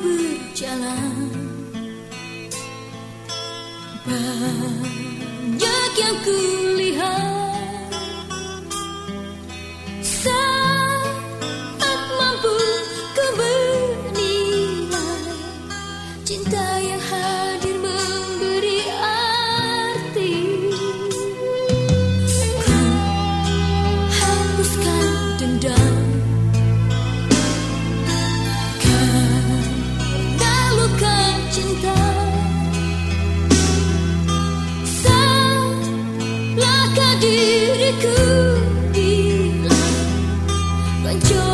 berjalan. Banyak yang kulihat cinta. Salahkah diriku bila Mencoba